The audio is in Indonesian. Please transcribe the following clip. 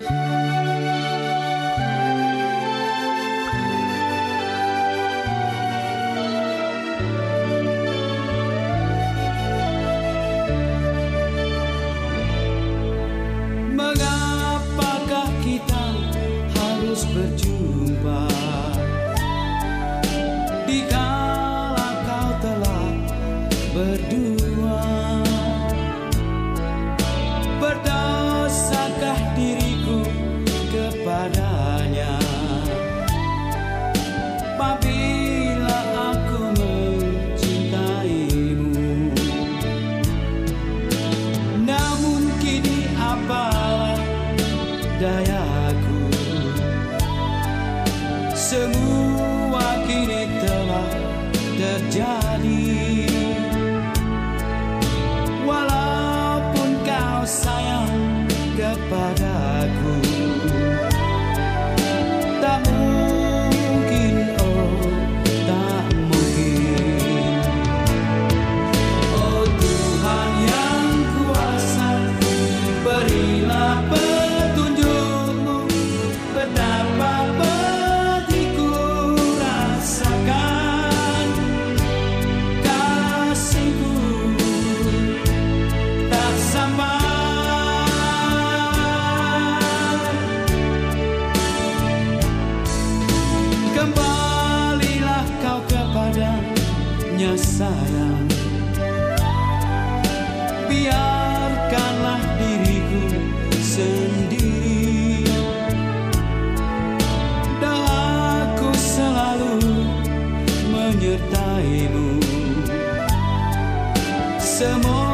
Mengapakah kita harus berjumpa? Kau telah berdua kepadanya Apabila aku mencintaimu namun kini apalah dayaku. Semua kini telah terjadi punya sayang. Biarkanlah diriku sendiri. Dan aku selalu menyertaimu. Semua